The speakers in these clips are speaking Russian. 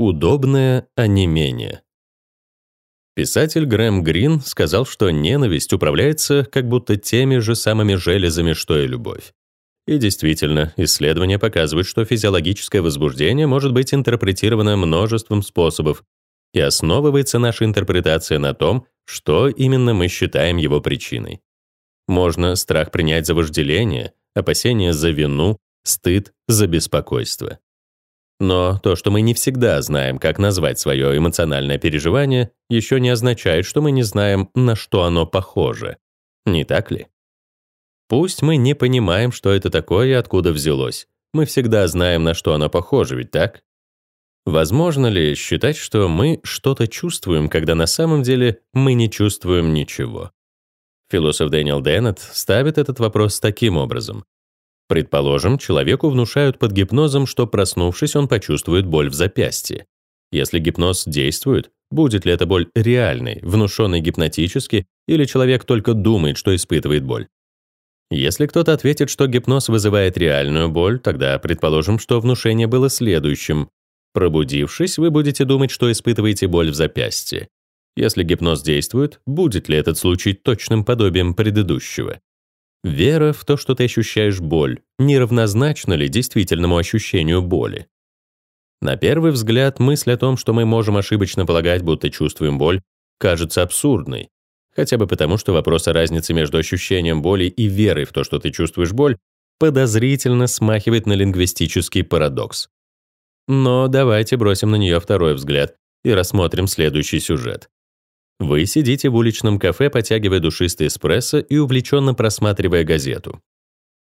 Удобное онемение. Писатель Грэм Грин сказал, что ненависть управляется как будто теми же самыми железами, что и любовь. И действительно, исследования показывают, что физиологическое возбуждение может быть интерпретировано множеством способов, и основывается наша интерпретация на том, что именно мы считаем его причиной. Можно страх принять за вожделение, опасение за вину, стыд за беспокойство. Но то, что мы не всегда знаем, как назвать свое эмоциональное переживание, еще не означает, что мы не знаем, на что оно похоже. Не так ли? Пусть мы не понимаем, что это такое и откуда взялось. Мы всегда знаем, на что оно похоже, ведь так? Возможно ли считать, что мы что-то чувствуем, когда на самом деле мы не чувствуем ничего? Философ Дэниел Деннет ставит этот вопрос таким образом. Предположим, человеку внушают под гипнозом, что проснувшись, он почувствует боль в запястье. Если гипноз действует, будет ли эта боль реальной, внушенной гипнотически, или человек только думает, что испытывает боль? Если кто-то ответит, что гипноз вызывает реальную боль, тогда предположим, что внушение было следующим. Пробудившись, вы будете думать, что испытываете боль в запястье. Если гипноз действует, будет ли этот случай точным подобием предыдущего? Вера в то, что ты ощущаешь боль, неравнозначна ли действительному ощущению боли? На первый взгляд, мысль о том, что мы можем ошибочно полагать, будто чувствуем боль, кажется абсурдной, хотя бы потому, что вопрос о разнице между ощущением боли и верой в то, что ты чувствуешь боль, подозрительно смахивает на лингвистический парадокс. Но давайте бросим на нее второй взгляд и рассмотрим следующий сюжет. Вы сидите в уличном кафе, потягивая душистый эспрессо и увлеченно просматривая газету.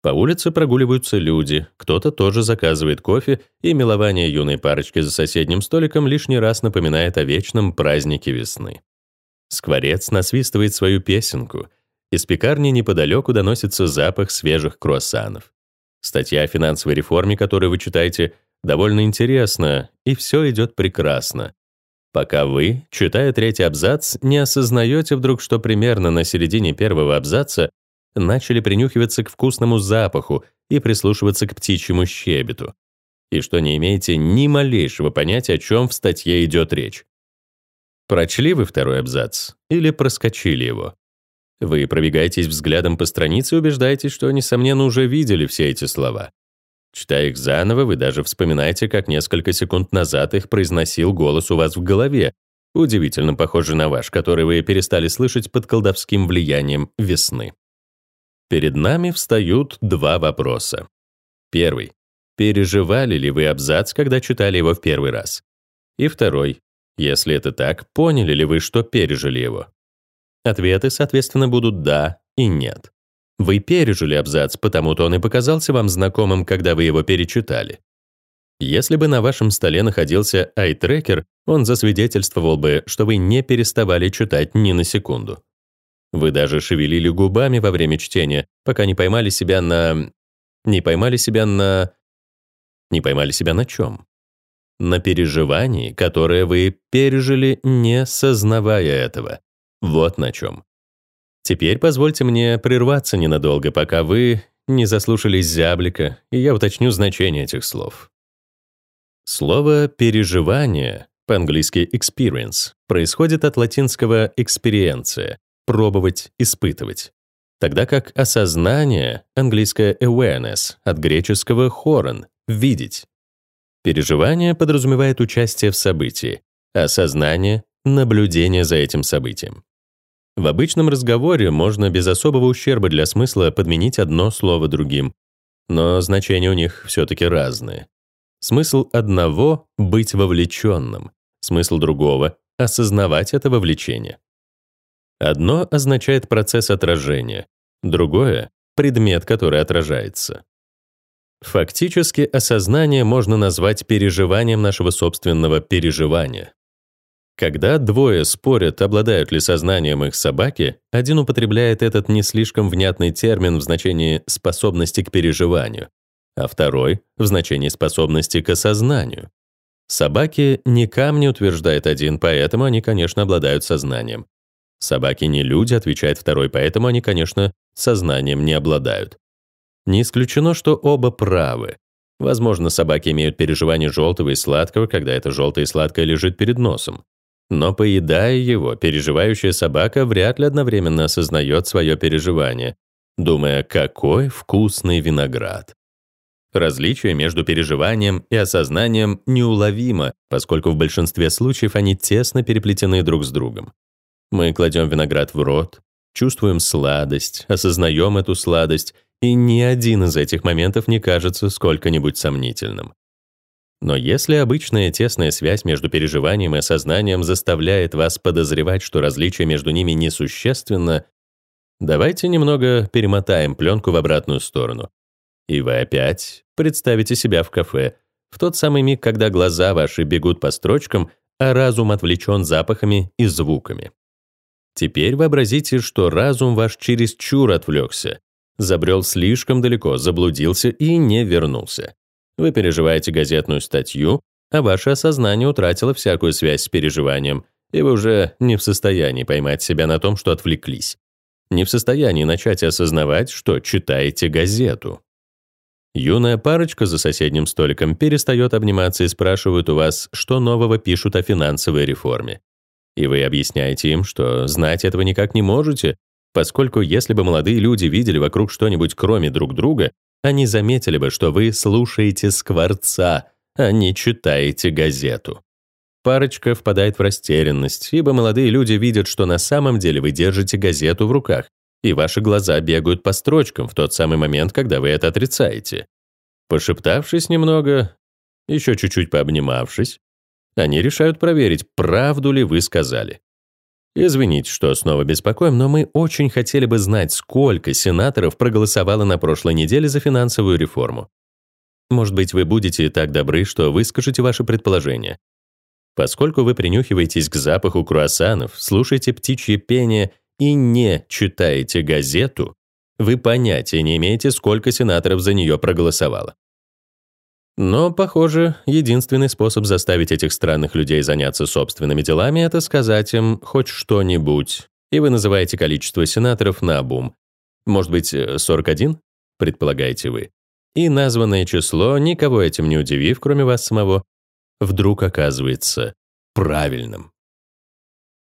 По улице прогуливаются люди, кто-то тоже заказывает кофе, и милование юной парочки за соседним столиком лишний раз напоминает о вечном празднике весны. Скворец насвистывает свою песенку. Из пекарни неподалеку доносится запах свежих круассанов. Статья о финансовой реформе, которую вы читаете, довольно интересна, и все идет прекрасно пока вы, читая третий абзац, не осознаете вдруг, что примерно на середине первого абзаца начали принюхиваться к вкусному запаху и прислушиваться к птичьему щебету, и что не имеете ни малейшего понятия, о чем в статье идет речь. Прочли вы второй абзац или проскочили его? Вы пробегаетесь взглядом по странице и убеждаетесь, что, несомненно, уже видели все эти слова. Читая их заново, вы даже вспоминаете, как несколько секунд назад их произносил голос у вас в голове, удивительно похожий на ваш, который вы перестали слышать под колдовским влиянием весны. Перед нами встают два вопроса. Первый. Переживали ли вы абзац, когда читали его в первый раз? И второй. Если это так, поняли ли вы, что пережили его? Ответы, соответственно, будут «да» и «нет». Вы пережили абзац, потому-то он и показался вам знакомым, когда вы его перечитали. Если бы на вашем столе находился айтрекер, он засвидетельствовал бы, что вы не переставали читать ни на секунду. Вы даже шевелили губами во время чтения, пока не поймали себя на... Не поймали себя на... Не поймали себя на чем? На переживании, которое вы пережили, не сознавая этого. Вот на чем. Теперь позвольте мне прерваться ненадолго, пока вы не заслушались зяблика, и я уточню значение этих слов. Слово «переживание», по-английски «experience», происходит от латинского «experientia» — «пробовать, испытывать», тогда как осознание, английское «awareness», от греческого «horon» — «видеть». Переживание подразумевает участие в событии, а сознание — наблюдение за этим событием. В обычном разговоре можно без особого ущерба для смысла подменить одно слово другим, но значения у них все-таки разные. Смысл одного — быть вовлеченным, смысл другого — осознавать это вовлечение. Одно означает процесс отражения, другое — предмет, который отражается. Фактически осознание можно назвать переживанием нашего собственного переживания. Когда двое спорят, обладают ли сознанием их собаки, один употребляет этот не слишком внятный термин в значении способности к переживанию, а второй — в значении способности к осознанию. Собаки не камни, утверждает один, поэтому они, конечно, обладают сознанием. Собаки не люди, отвечает второй, поэтому они, конечно, сознанием не обладают. Не исключено, что оба правы. Возможно, собаки имеют переживание желтого и сладкого, когда это желтое и сладкое лежит перед носом. Но поедая его, переживающая собака вряд ли одновременно осознает свое переживание, думая, какой вкусный виноград. Различие между переживанием и осознанием неуловимо, поскольку в большинстве случаев они тесно переплетены друг с другом. Мы кладем виноград в рот, чувствуем сладость, осознаем эту сладость, и ни один из этих моментов не кажется сколько-нибудь сомнительным. Но если обычная тесная связь между переживанием и осознанием заставляет вас подозревать, что различие между ними несущественно, давайте немного перемотаем пленку в обратную сторону. И вы опять представите себя в кафе, в тот самый миг, когда глаза ваши бегут по строчкам, а разум отвлечен запахами и звуками. Теперь вообразите, что разум ваш чересчур отвлекся, забрел слишком далеко, заблудился и не вернулся. Вы переживаете газетную статью, а ваше осознание утратило всякую связь с переживанием, и вы уже не в состоянии поймать себя на том, что отвлеклись. Не в состоянии начать осознавать, что читаете газету. Юная парочка за соседним столиком перестает обниматься и спрашивает у вас, что нового пишут о финансовой реформе. И вы объясняете им, что знать этого никак не можете, поскольку если бы молодые люди видели вокруг что-нибудь кроме друг друга, они заметили бы, что вы слушаете скворца, а не читаете газету. Парочка впадает в растерянность, ибо молодые люди видят, что на самом деле вы держите газету в руках, и ваши глаза бегают по строчкам в тот самый момент, когда вы это отрицаете. Пошептавшись немного, еще чуть-чуть пообнимавшись, они решают проверить, правду ли вы сказали. Извините, что снова беспокоим, но мы очень хотели бы знать, сколько сенаторов проголосовало на прошлой неделе за финансовую реформу. Может быть, вы будете так добры, что выскажете ваше предположение. Поскольку вы принюхиваетесь к запаху круассанов, слушаете птичье пение и не читаете газету, вы понятия не имеете, сколько сенаторов за нее проголосовало. Но, похоже, единственный способ заставить этих странных людей заняться собственными делами — это сказать им хоть что-нибудь. И вы называете количество сенаторов на обум. Может быть, 41, предполагаете вы. И названное число, никого этим не удивив, кроме вас самого, вдруг оказывается правильным.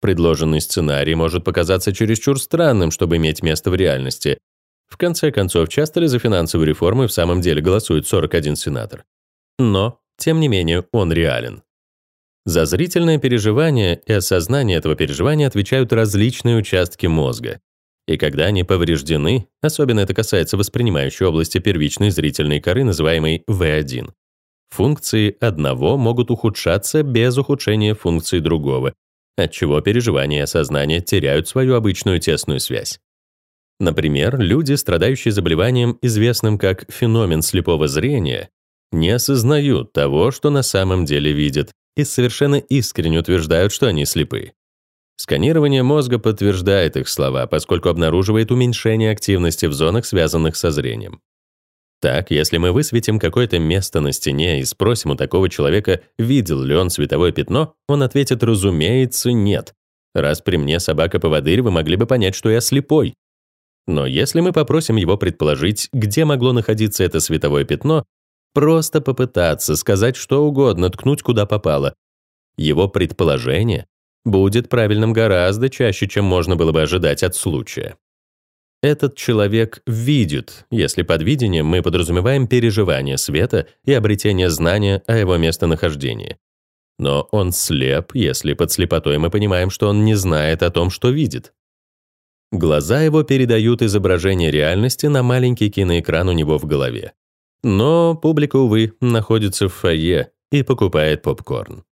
Предложенный сценарий может показаться чересчур странным, чтобы иметь место в реальности, в конце концов, часто ли за финансовые реформы в самом деле голосует 41 сенатор? Но, тем не менее, он реален. За зрительное переживание и осознание этого переживания отвечают различные участки мозга. И когда они повреждены, особенно это касается воспринимающей области первичной зрительной коры, называемой V1, функции одного могут ухудшаться без ухудшения функций другого, отчего переживание и осознание теряют свою обычную тесную связь. Например, люди, страдающие заболеванием, известным как феномен слепого зрения, не осознают того, что на самом деле видят, и совершенно искренне утверждают, что они слепы. Сканирование мозга подтверждает их слова, поскольку обнаруживает уменьшение активности в зонах, связанных со зрением. Так, если мы высветим какое-то место на стене и спросим у такого человека, видел ли он световое пятно, он ответит, разумеется, нет. Раз при мне собака-поводырь, вы могли бы понять, что я слепой. Но если мы попросим его предположить, где могло находиться это световое пятно, просто попытаться сказать что угодно, ткнуть куда попало, его предположение будет правильным гораздо чаще, чем можно было бы ожидать от случая. Этот человек видит, если под видением мы подразумеваем переживание света и обретение знания о его местонахождении. Но он слеп, если под слепотой мы понимаем, что он не знает о том, что видит. Глаза его передают изображение реальности на маленький киноэкран у него в голове. Но публика, увы, находится в фойе и покупает попкорн.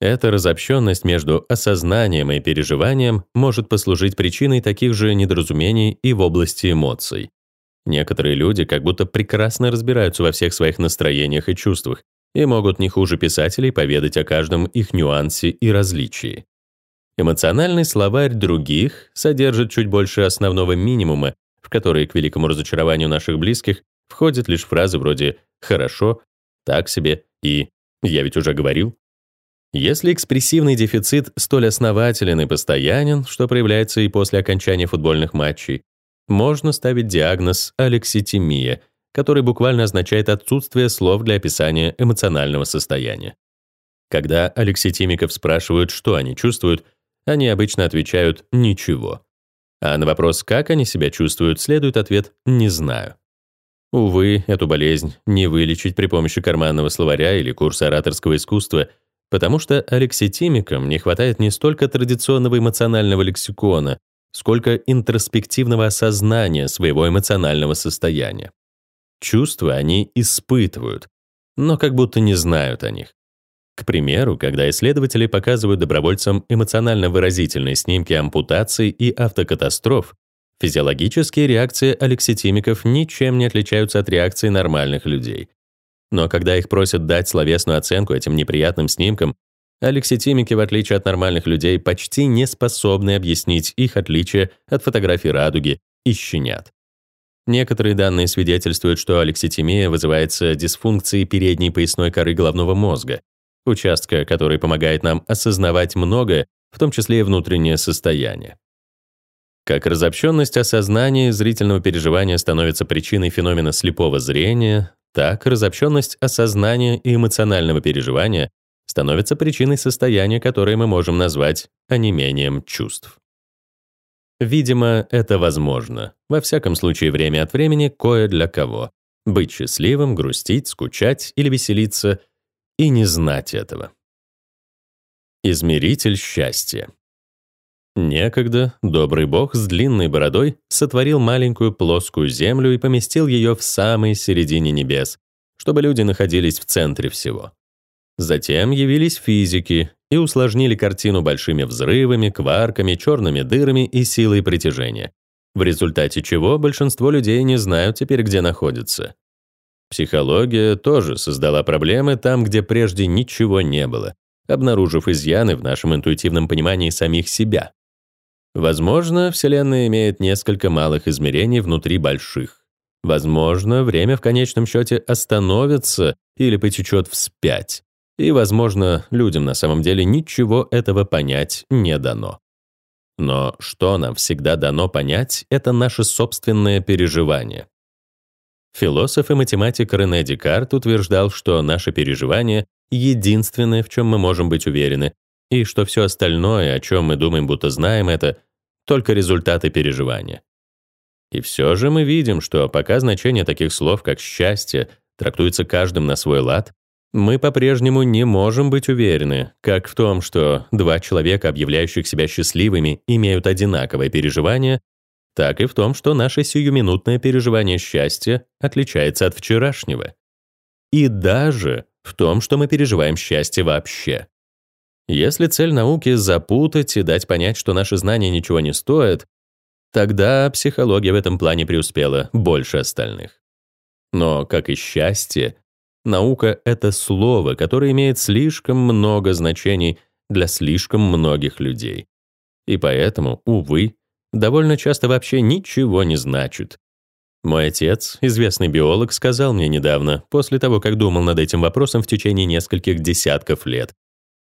Эта разобщенность между осознанием и переживанием может послужить причиной таких же недоразумений и в области эмоций. Некоторые люди как будто прекрасно разбираются во всех своих настроениях и чувствах и могут не хуже писателей поведать о каждом их нюансе и различии. Эмоциональный словарь других содержит чуть больше основного минимума, в который, к великому разочарованию наших близких, входят лишь фразы вроде «хорошо», «так себе» и «я ведь уже говорил». Если экспрессивный дефицит столь основателен и постоянен, что проявляется и после окончания футбольных матчей, можно ставить диагноз алекситимия, который буквально означает отсутствие слов для описания эмоционального состояния. Когда алекситимиков спрашивают, что они чувствуют, они обычно отвечают «ничего». А на вопрос, как они себя чувствуют, следует ответ «не знаю». Увы, эту болезнь не вылечить при помощи карманного словаря или курса ораторского искусства, потому что алекситимикам не хватает не столько традиционного эмоционального лексикона, сколько интроспективного осознания своего эмоционального состояния. Чувства они испытывают, но как будто не знают о них. К примеру, когда исследователи показывают добровольцам эмоционально выразительные снимки ампутаций и автокатастроф, физиологические реакции алекситимиков ничем не отличаются от реакций нормальных людей. Но когда их просят дать словесную оценку этим неприятным снимкам, алекситимики, в отличие от нормальных людей, почти не способны объяснить их отличие от фотографий радуги и щенят. Некоторые данные свидетельствуют, что алекситимия вызывается дисфункцией передней поясной коры головного мозга, участка, который помогает нам осознавать многое, в том числе и внутреннее состояние. Как разобщенность осознания зрительного переживания становится причиной феномена слепого зрения, так разобщенность осознания и эмоционального переживания становится причиной состояния, которое мы можем назвать онемением чувств. Видимо, это возможно. Во всяком случае, время от времени кое для кого. Быть счастливым, грустить, скучать или веселиться и не знать этого. Измеритель счастья. Некогда добрый бог с длинной бородой сотворил маленькую плоскую землю и поместил ее в самой середине небес, чтобы люди находились в центре всего. Затем явились физики и усложнили картину большими взрывами, кварками, черными дырами и силой притяжения, в результате чего большинство людей не знают теперь, где находятся. Психология тоже создала проблемы там, где прежде ничего не было, обнаружив изъяны в нашем интуитивном понимании самих себя. Возможно, Вселенная имеет несколько малых измерений внутри больших. Возможно, время в конечном счете остановится или потечет вспять. И, возможно, людям на самом деле ничего этого понять не дано. Но что нам всегда дано понять, это наше собственное переживание. Философ и математик Рене Декарт утверждал, что наше переживание — единственное, в чем мы можем быть уверены, и что все остальное, о чем мы думаем, будто знаем это, только результаты переживания. И все же мы видим, что пока значение таких слов, как «счастье», трактуется каждым на свой лад, мы по-прежнему не можем быть уверены, как в том, что два человека, объявляющих себя счастливыми, имеют одинаковое переживание, так и в том, что наше сиюминутное переживание счастья отличается от вчерашнего. И даже в том, что мы переживаем счастье вообще. Если цель науки — запутать и дать понять, что наши знания ничего не стоят, тогда психология в этом плане преуспела больше остальных. Но, как и счастье, наука — это слово, которое имеет слишком много значений для слишком многих людей. И поэтому, увы, довольно часто вообще ничего не значит. Мой отец, известный биолог, сказал мне недавно, после того, как думал над этим вопросом в течение нескольких десятков лет,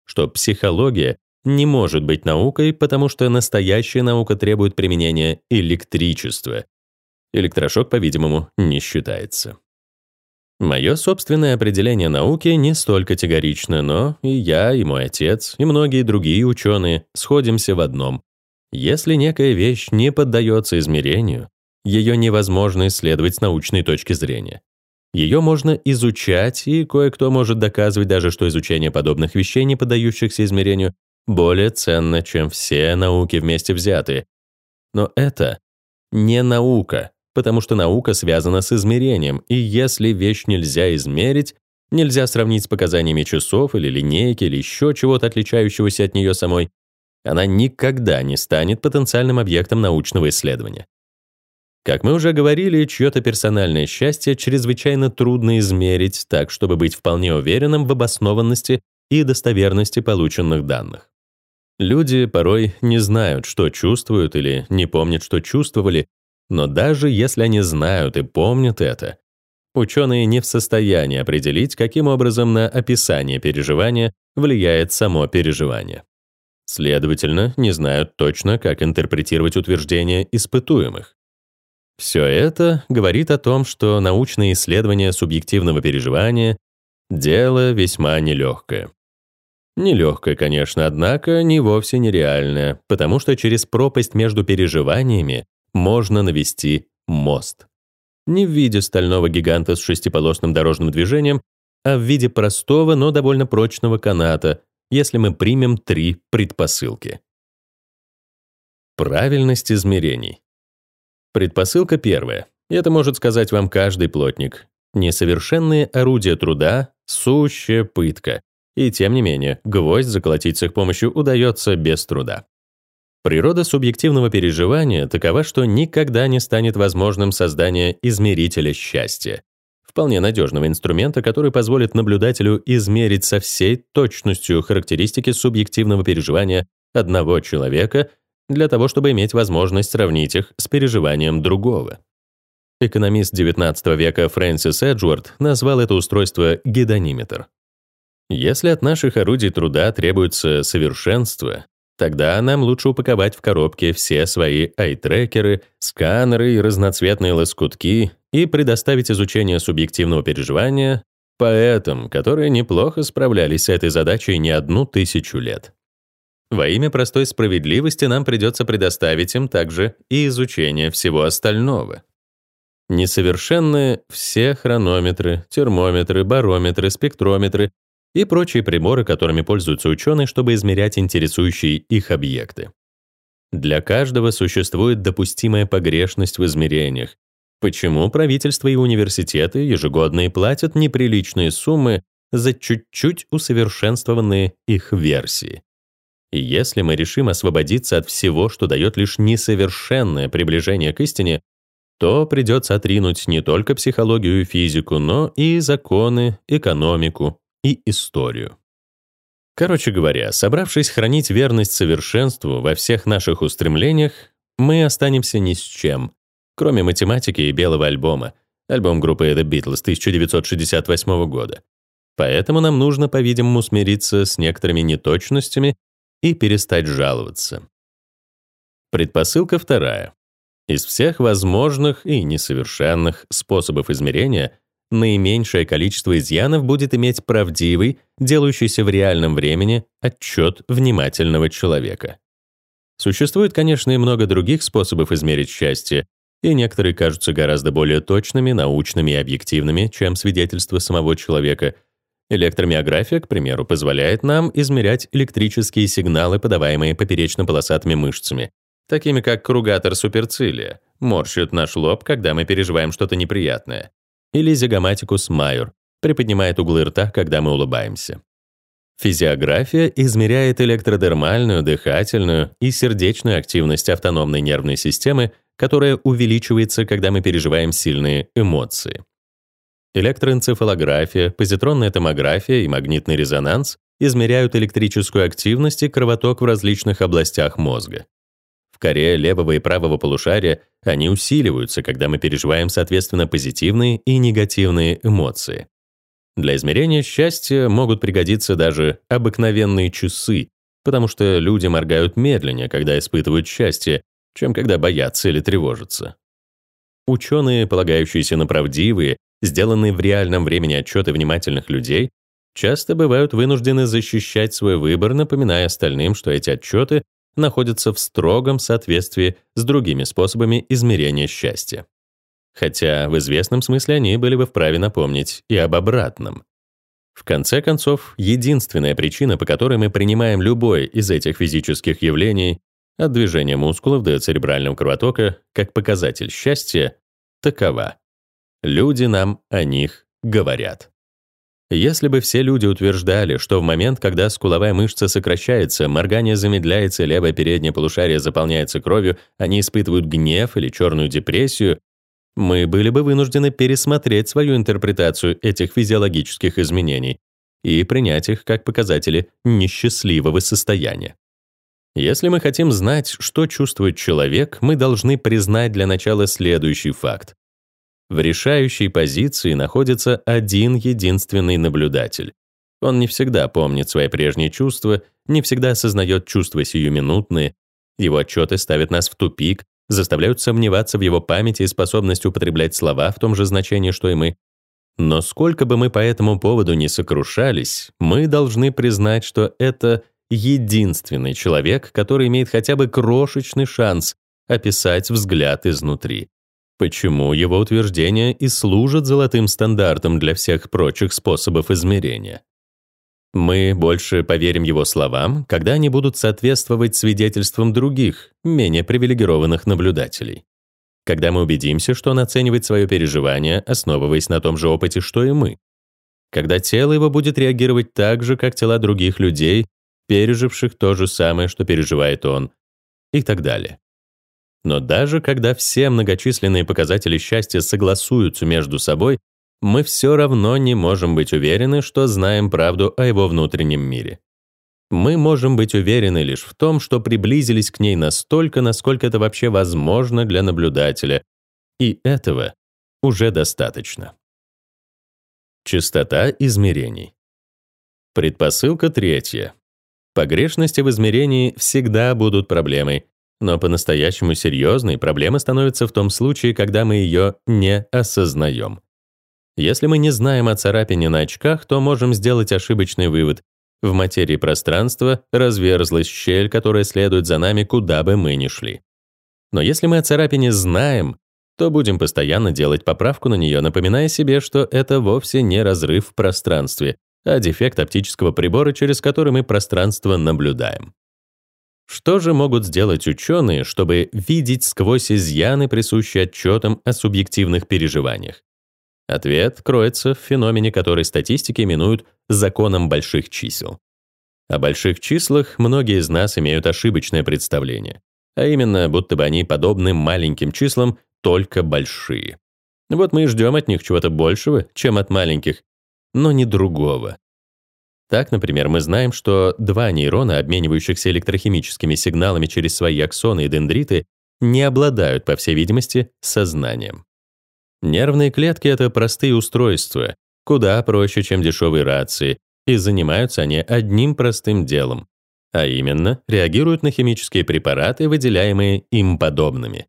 что психология не может быть наукой, потому что настоящая наука требует применения электричества. Электрошок, по-видимому, не считается. Мое собственное определение науки не столь категорично, но и я, и мой отец, и многие другие ученые сходимся в одном. Если некая вещь не поддается измерению, ее невозможно исследовать с научной точки зрения. Ее можно изучать, и кое-кто может доказывать даже, что изучение подобных вещей, не поддающихся измерению, более ценно, чем все науки вместе взятые. Но это не наука, потому что наука связана с измерением, и если вещь нельзя измерить, нельзя сравнить с показаниями часов или линейки или еще чего-то отличающегося от нее самой, она никогда не станет потенциальным объектом научного исследования. Как мы уже говорили, чье-то персональное счастье чрезвычайно трудно измерить так, чтобы быть вполне уверенным в обоснованности и достоверности полученных данных. Люди порой не знают, что чувствуют или не помнят, что чувствовали, но даже если они знают и помнят это, ученые не в состоянии определить, каким образом на описание переживания влияет само переживание. Следовательно, не знают точно, как интерпретировать утверждения испытуемых. Все это говорит о том, что научные исследования субъективного переживания — дело весьма нелегкое. Нелегкое, конечно, однако не вовсе нереальное, потому что через пропасть между переживаниями можно навести мост. Не в виде стального гиганта с шестиполосным дорожным движением, а в виде простого, но довольно прочного каната, если мы примем три предпосылки. Правильность измерений. Предпосылка первая. Это может сказать вам каждый плотник. Несовершенные орудия труда — сущая пытка. И тем не менее, гвоздь заколотить с их помощью удается без труда. Природа субъективного переживания такова, что никогда не станет возможным создание измерителя счастья. Вполне надежного инструмента, который позволит наблюдателю измерить со всей точностью характеристики субъективного переживания одного человека для того, чтобы иметь возможность сравнить их с переживанием другого. Экономист XIX века Фрэнсис Эджуард назвал это устройство гедониметр. Если от наших орудий труда требуется совершенство, тогда нам лучше упаковать в коробке все свои айтрекеры, сканеры и разноцветные лоскутки и предоставить изучение субъективного переживания поэтам, которые неплохо справлялись с этой задачей не одну тысячу лет. Во имя простой справедливости нам придется предоставить им также и изучение всего остального. Несовершенны все хронометры, термометры, барометры, спектрометры и прочие приборы, которыми пользуются ученые, чтобы измерять интересующие их объекты. Для каждого существует допустимая погрешность в измерениях. Почему правительство и университеты ежегодно платят неприличные суммы за чуть-чуть усовершенствованные их версии? И если мы решим освободиться от всего, что дает лишь несовершенное приближение к истине, то придется отринуть не только психологию и физику, но и законы, экономику и историю. Короче говоря, собравшись хранить верность совершенству во всех наших устремлениях, мы останемся ни с чем, кроме математики и белого альбома, альбом группы The Beatles 1968 года. Поэтому нам нужно, по-видимому, смириться с некоторыми неточностями и перестать жаловаться. Предпосылка вторая. Из всех возможных и несовершенных способов измерения наименьшее количество изъянов будет иметь правдивый, делающийся в реальном времени, отчет внимательного человека. Существует, конечно, и много других способов измерить счастье, и некоторые кажутся гораздо более точными, научными и объективными, чем свидетельство самого человека — Электромиография, к примеру, позволяет нам измерять электрические сигналы, подаваемые поперечно-полосатыми мышцами, такими как кругатор суперцилия, морщит наш лоб, когда мы переживаем что-то неприятное, или зигоматикус майор, приподнимает углы рта, когда мы улыбаемся. Физиография измеряет электродермальную, дыхательную и сердечную активность автономной нервной системы, которая увеличивается, когда мы переживаем сильные эмоции. Электроэнцефалография, позитронная томография и магнитный резонанс измеряют электрическую активность и кровоток в различных областях мозга. В коре левого и правого полушария они усиливаются, когда мы переживаем, соответственно, позитивные и негативные эмоции. Для измерения счастья могут пригодиться даже обыкновенные часы, потому что люди моргают медленнее, когда испытывают счастье, чем когда боятся или тревожатся. Ученые, полагающиеся на правдивые сделанные в реальном времени отчеты внимательных людей, часто бывают вынуждены защищать свой выбор, напоминая остальным, что эти отчеты находятся в строгом соответствии с другими способами измерения счастья. Хотя в известном смысле они были бы вправе напомнить и об обратном. В конце концов, единственная причина, по которой мы принимаем любой из этих физических явлений, от движения мускулов до церебрального кровотока, как показатель счастья, такова. Люди нам о них говорят. Если бы все люди утверждали, что в момент, когда скуловая мышца сокращается, моргание замедляется, левое переднее полушарие заполняется кровью, они испытывают гнев или черную депрессию, мы были бы вынуждены пересмотреть свою интерпретацию этих физиологических изменений и принять их как показатели несчастливого состояния. Если мы хотим знать, что чувствует человек, мы должны признать для начала следующий факт. В решающей позиции находится один единственный наблюдатель. Он не всегда помнит свои прежние чувства, не всегда осознает чувства сиюминутные, его отчеты ставят нас в тупик, заставляют сомневаться в его памяти и способности употреблять слова в том же значении, что и мы. Но сколько бы мы по этому поводу не сокрушались, мы должны признать, что это единственный человек, который имеет хотя бы крошечный шанс описать взгляд изнутри. Почему его утверждения и служат золотым стандартом для всех прочих способов измерения? Мы больше поверим его словам, когда они будут соответствовать свидетельствам других, менее привилегированных наблюдателей. Когда мы убедимся, что он оценивает свое переживание, основываясь на том же опыте, что и мы. Когда тело его будет реагировать так же, как тела других людей, переживших то же самое, что переживает он, и так далее. Но даже когда все многочисленные показатели счастья согласуются между собой, мы все равно не можем быть уверены, что знаем правду о его внутреннем мире. Мы можем быть уверены лишь в том, что приблизились к ней настолько, насколько это вообще возможно для наблюдателя, и этого уже достаточно. Частота измерений. Предпосылка третья. Погрешности в измерении всегда будут проблемой, но по-настоящему серьезной проблема становится в том случае, когда мы ее не осознаем. Если мы не знаем о царапине на очках, то можем сделать ошибочный вывод. В материи пространства разверзлась щель, которая следует за нами, куда бы мы ни шли. Но если мы о царапине знаем, то будем постоянно делать поправку на нее, напоминая себе, что это вовсе не разрыв в пространстве, а дефект оптического прибора, через который мы пространство наблюдаем. Что же могут сделать ученые, чтобы видеть сквозь изъяны, присущие отчетам о субъективных переживаниях? Ответ кроется в феномене, который статистики именуют законом больших чисел. О больших числах многие из нас имеют ошибочное представление, а именно, будто бы они подобны маленьким числам, только большие. Вот мы и ждем от них чего-то большего, чем от маленьких, но не другого. Так, например, мы знаем, что два нейрона, обменивающихся электрохимическими сигналами через свои аксоны и дендриты, не обладают, по всей видимости, сознанием. Нервные клетки — это простые устройства, куда проще, чем дешевые рации, и занимаются они одним простым делом, а именно реагируют на химические препараты, выделяемые им подобными.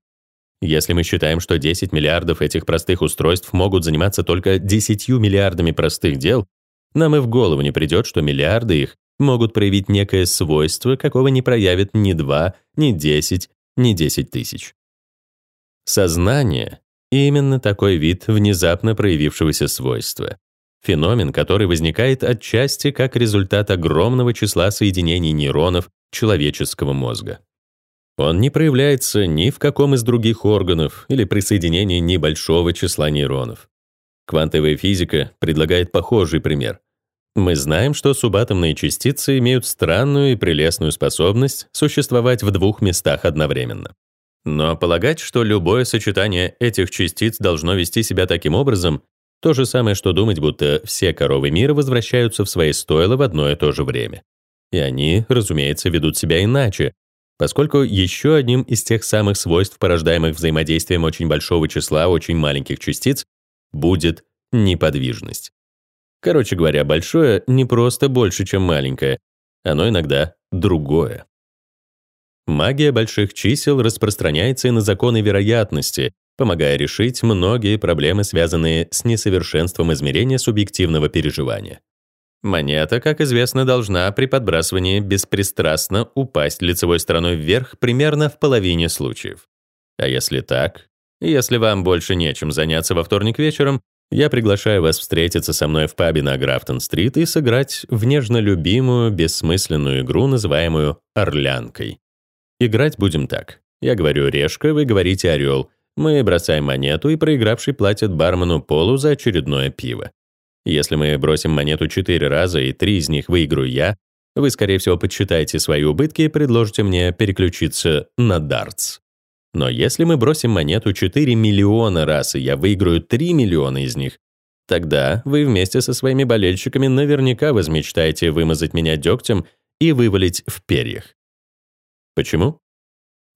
Если мы считаем, что 10 миллиардов этих простых устройств могут заниматься только 10 миллиардами простых дел, нам и в голову не придет, что миллиарды их могут проявить некое свойство, какого не проявит ни 2, ни 10, ни 10 тысяч. Сознание именно такой вид внезапно проявившегося свойства. Феномен, который возникает отчасти как результат огромного числа соединений нейронов человеческого мозга. Он не проявляется ни в каком из других органов или при соединении небольшого числа нейронов. Квантовая физика предлагает похожий пример. Мы знаем, что субатомные частицы имеют странную и прелестную способность существовать в двух местах одновременно. Но полагать, что любое сочетание этих частиц должно вести себя таким образом, то же самое, что думать, будто все коровы мира возвращаются в свои стойла в одно и то же время. И они, разумеется, ведут себя иначе, поскольку еще одним из тех самых свойств, порождаемых взаимодействием очень большого числа очень маленьких частиц, будет неподвижность. Короче говоря, большое не просто больше, чем маленькое, оно иногда другое. Магия больших чисел распространяется и на законы вероятности, помогая решить многие проблемы, связанные с несовершенством измерения субъективного переживания. Монета, как известно, должна при подбрасывании беспристрастно упасть лицевой стороной вверх примерно в половине случаев. А если так, если вам больше нечем заняться во вторник вечером, я приглашаю вас встретиться со мной в пабе на Графтон-стрит и сыграть в нежно любимую, бессмысленную игру, называемую «Орлянкой». Играть будем так. Я говорю «решка», вы говорите «орел». Мы бросаем монету, и проигравший платит бармену Полу за очередное пиво. Если мы бросим монету четыре раза, и три из них выиграю я, вы, скорее всего, подсчитаете свои убытки и предложите мне переключиться на дартс. Но если мы бросим монету 4 миллиона раз, и я выиграю 3 миллиона из них, тогда вы вместе со своими болельщиками наверняка возмечтаете вымазать меня дегтем и вывалить в перьях. Почему?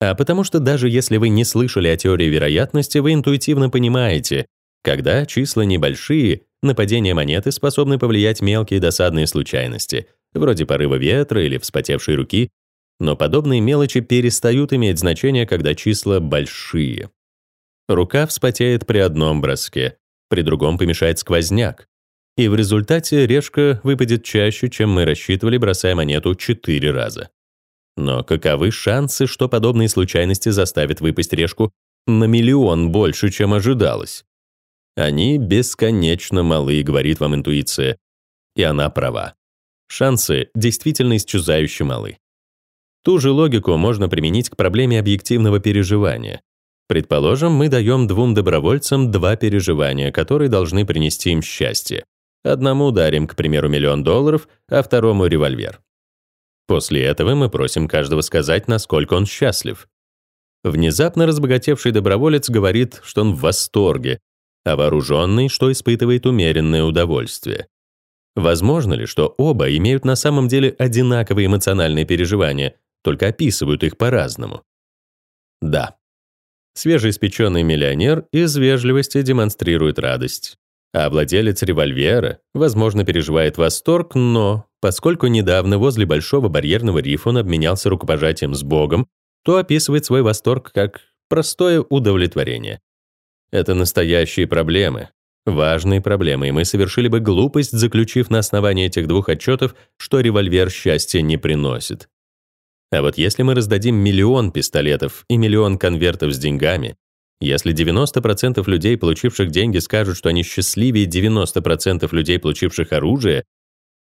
А потому что даже если вы не слышали о теории вероятности, вы интуитивно понимаете, когда числа небольшие, нападение монеты способны повлиять мелкие досадные случайности, вроде порыва ветра или вспотевшей руки, Но подобные мелочи перестают иметь значение, когда числа большие. Рука вспотеет при одном броске, при другом помешает сквозняк. И в результате решка выпадет чаще, чем мы рассчитывали, бросая монету четыре раза. Но каковы шансы, что подобные случайности заставят выпасть решку на миллион больше, чем ожидалось? Они бесконечно малы, говорит вам интуиция. И она права. Шансы действительно исчезающе малы. Ту же логику можно применить к проблеме объективного переживания. Предположим, мы даем двум добровольцам два переживания, которые должны принести им счастье. Одному дарим, к примеру, миллион долларов, а второму — револьвер. После этого мы просим каждого сказать, насколько он счастлив. Внезапно разбогатевший доброволец говорит, что он в восторге, а вооруженный, что испытывает умеренное удовольствие. Возможно ли, что оба имеют на самом деле одинаковые эмоциональные переживания, только описывают их по-разному? Да. Свежеиспеченный миллионер из вежливости демонстрирует радость. А владелец револьвера, возможно, переживает восторг, но, поскольку недавно возле Большого барьерного рифа он обменялся рукопожатием с Богом, то описывает свой восторг как простое удовлетворение. Это настоящие проблемы, важные проблемы, и мы совершили бы глупость, заключив на основании этих двух отчетов, что револьвер счастья не приносит. А вот если мы раздадим миллион пистолетов и миллион конвертов с деньгами, если 90% людей, получивших деньги, скажут, что они счастливее 90% людей, получивших оружие,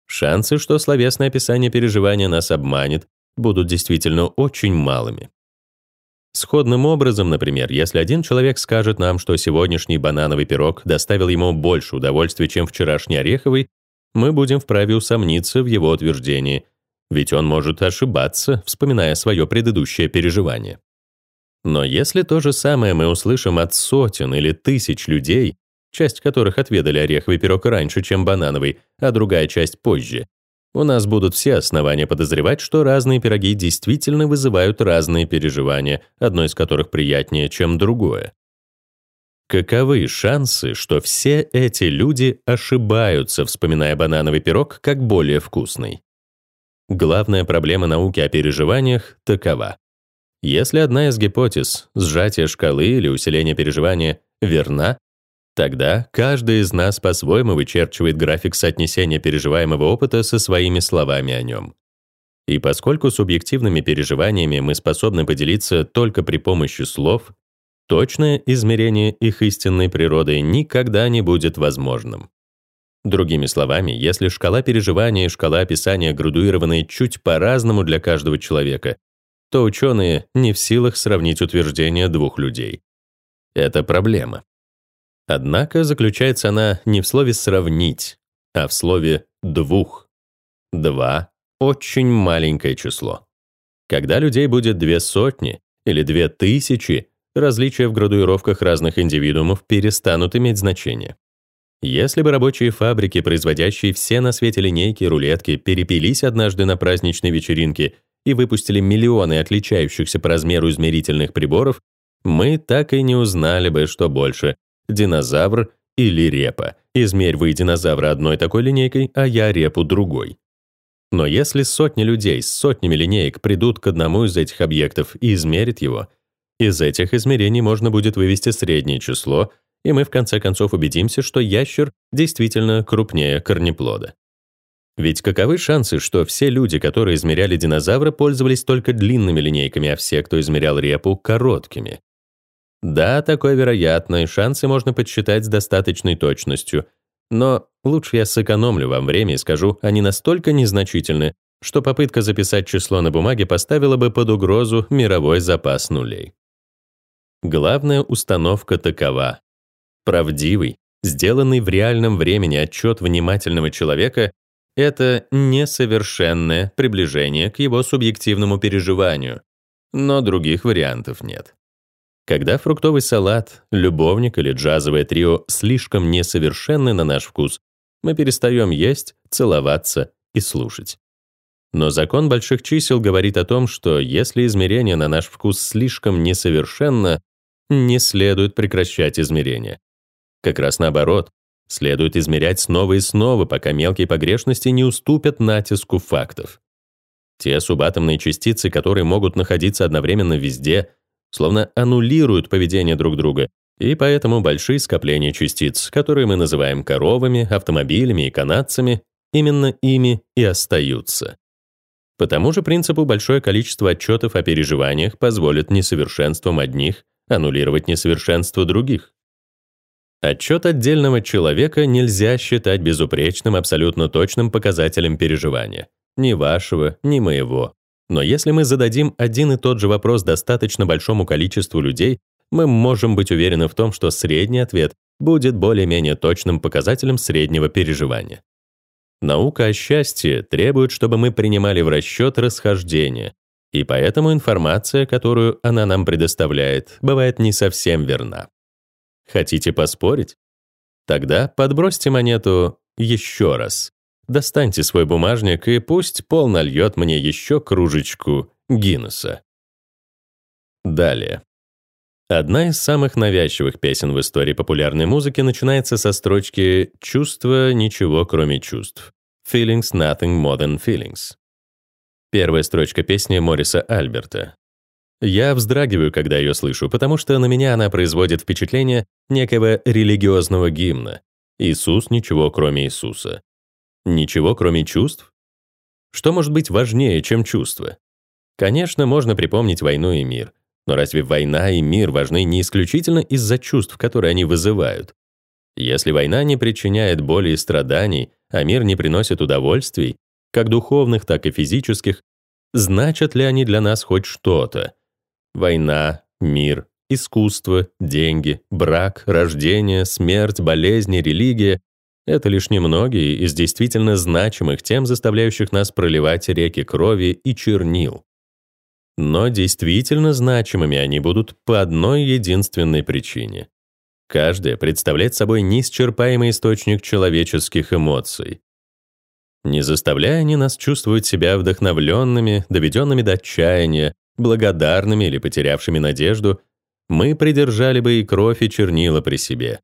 шансы, что словесное описание переживания нас обманет, будут действительно очень малыми. Сходным образом, например, если один человек скажет нам, что сегодняшний банановый пирог доставил ему больше удовольствия, чем вчерашний ореховый, мы будем вправе усомниться в его утверждении, ведь он может ошибаться, вспоминая свое предыдущее переживание. Но если то же самое мы услышим от сотен или тысяч людей, часть которых отведали ореховый пирог раньше, чем банановый, а другая часть позже, у нас будут все основания подозревать, что разные пироги действительно вызывают разные переживания, одно из которых приятнее, чем другое. Каковы шансы, что все эти люди ошибаются, вспоминая банановый пирог как более вкусный? Главная проблема науки о переживаниях такова. Если одна из гипотез, сжатие шкалы или усиление переживания, верна, тогда каждый из нас по-своему вычерчивает график соотнесения переживаемого опыта со своими словами о нем. И поскольку субъективными переживаниями мы способны поделиться только при помощи слов, точное измерение их истинной природы никогда не будет возможным. Другими словами, если шкала переживания и шкала описания градуированы чуть по-разному для каждого человека, то ученые не в силах сравнить утверждения двух людей. Это проблема. Однако заключается она не в слове «сравнить», а в слове «двух». Два — очень маленькое число. Когда людей будет две сотни или две тысячи, различия в градуировках разных индивидуумов перестанут иметь значение. Если бы рабочие фабрики, производящие все на свете линейки рулетки, перепились однажды на праздничной вечеринке и выпустили миллионы отличающихся по размеру измерительных приборов, мы так и не узнали бы, что больше — динозавр или репа. Измерь вы динозавра одной такой линейкой, а я репу другой. Но если сотни людей с сотнями линеек придут к одному из этих объектов и измерят его, из этих измерений можно будет вывести среднее число, и мы в конце концов убедимся, что ящер действительно крупнее корнеплода. Ведь каковы шансы, что все люди, которые измеряли динозавра, пользовались только длинными линейками, а все, кто измерял репу, короткими? Да, такое вероятно, и шансы можно подсчитать с достаточной точностью. Но лучше я сэкономлю вам время и скажу, они настолько незначительны, что попытка записать число на бумаге поставила бы под угрозу мировой запас нулей. Главная установка такова. Правдивый, сделанный в реальном времени отчет внимательного человека это несовершенное приближение к его субъективному переживанию, но других вариантов нет. Когда фруктовый салат, любовник или джазовое трио слишком несовершенны на наш вкус, мы перестаем есть, целоваться и слушать. Но закон больших чисел говорит о том, что если измерение на наш вкус слишком несовершенно, не следует прекращать измерение. Как раз наоборот, Следует измерять снова и снова, пока мелкие погрешности не уступят натиску фактов. Те субатомные частицы, которые могут находиться одновременно везде, словно аннулируют поведение друг друга, и поэтому большие скопления частиц, которые мы называем коровами, автомобилями и канадцами, именно ими и остаются. По тому же принципу большое количество отчетов о переживаниях позволит несовершенствам одних аннулировать несовершенство других. Отчет отдельного человека нельзя считать безупречным, абсолютно точным показателем переживания. Ни вашего, ни моего. Но если мы зададим один и тот же вопрос достаточно большому количеству людей, мы можем быть уверены в том, что средний ответ будет более-менее точным показателем среднего переживания. Наука о счастье требует, чтобы мы принимали в расчет расхождение, и поэтому информация, которую она нам предоставляет, бывает не совсем верна. Хотите поспорить? Тогда подбросьте монету еще раз. Достаньте свой бумажник, и пусть Пол нальет мне еще кружечку Гиннесса. Далее. Одна из самых навязчивых песен в истории популярной музыки начинается со строчки «Чувство — ничего, кроме чувств». «Feelings nothing more than feelings». Первая строчка песни Мориса Альберта. Я вздрагиваю, когда ее слышу, потому что на меня она производит впечатление некого религиозного гимна. Иисус — ничего, кроме Иисуса. Ничего, кроме чувств? Что может быть важнее, чем чувства? Конечно, можно припомнить войну и мир — но разве война и мир важны не исключительно из-за чувств, которые они вызывают? Если война не причиняет боли и страданий, а мир не приносит удовольствий, как духовных, так и физических, значат ли они для нас хоть что-то? Война, мир, искусство, деньги, брак, рождение, смерть, болезни, религия — это лишь немногие из действительно значимых тем, заставляющих нас проливать реки крови и чернил. Но действительно значимыми они будут по одной единственной причине. Каждая представляет собой неисчерпаемый источник человеческих эмоций. Не заставляя они нас чувствовать себя вдохновленными, доведенными до отчаяния, благодарными или потерявшими надежду, мы придержали бы и кровь, и чернила при себе.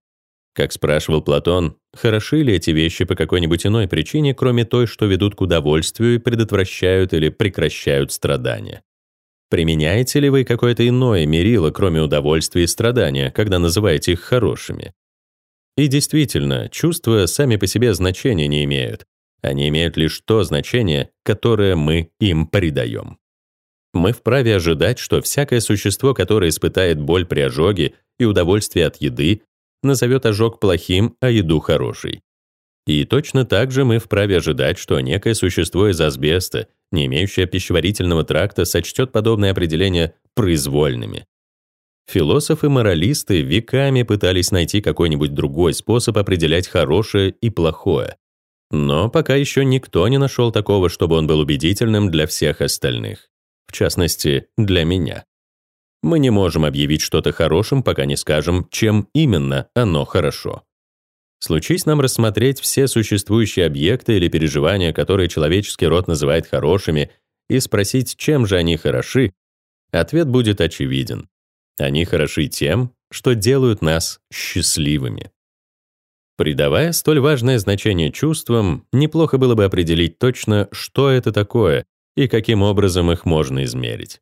Как спрашивал Платон, хороши ли эти вещи по какой-нибудь иной причине, кроме той, что ведут к удовольствию и предотвращают или прекращают страдания? Применяете ли вы какое-то иное мерило, кроме удовольствия и страдания, когда называете их хорошими? И действительно, чувства сами по себе значения не имеют. Они имеют лишь то значение, которое мы им придаем. Мы вправе ожидать, что всякое существо, которое испытает боль при ожоге и удовольствие от еды, назовет ожог плохим, а еду хорошей. И точно так же мы вправе ожидать, что некое существо из асбеста не имеющая пищеварительного тракта, сочтет подобные определения произвольными. Философы-моралисты веками пытались найти какой-нибудь другой способ определять хорошее и плохое. Но пока еще никто не нашел такого, чтобы он был убедительным для всех остальных. В частности, для меня. Мы не можем объявить что-то хорошим, пока не скажем, чем именно оно хорошо. Случись нам рассмотреть все существующие объекты или переживания, которые человеческий род называет хорошими, и спросить, чем же они хороши, ответ будет очевиден. Они хороши тем, что делают нас счастливыми. Придавая столь важное значение чувствам, неплохо было бы определить точно, что это такое и каким образом их можно измерить.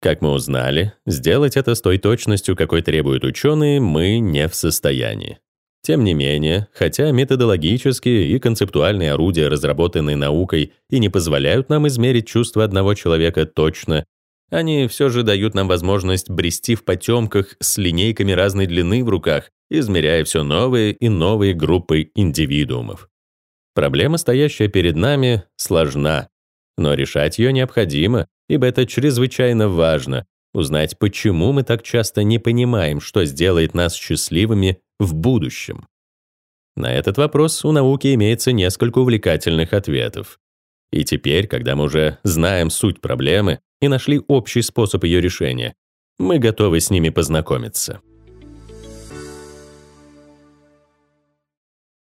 Как мы узнали, сделать это с той точностью, какой требуют ученые, мы не в состоянии. Тем не менее, хотя методологические и концептуальные орудия, разработанные наукой, и не позволяют нам измерить чувства одного человека точно, они все же дают нам возможность брести в потемках с линейками разной длины в руках, измеряя все новые и новые группы индивидуумов. Проблема, стоящая перед нами, сложна, но решать ее необходимо, ибо это чрезвычайно важно, узнать, почему мы так часто не понимаем, что сделает нас счастливыми в будущем. На этот вопрос у науки имеется несколько увлекательных ответов. И теперь, когда мы уже знаем суть проблемы и нашли общий способ ее решения, мы готовы с ними познакомиться.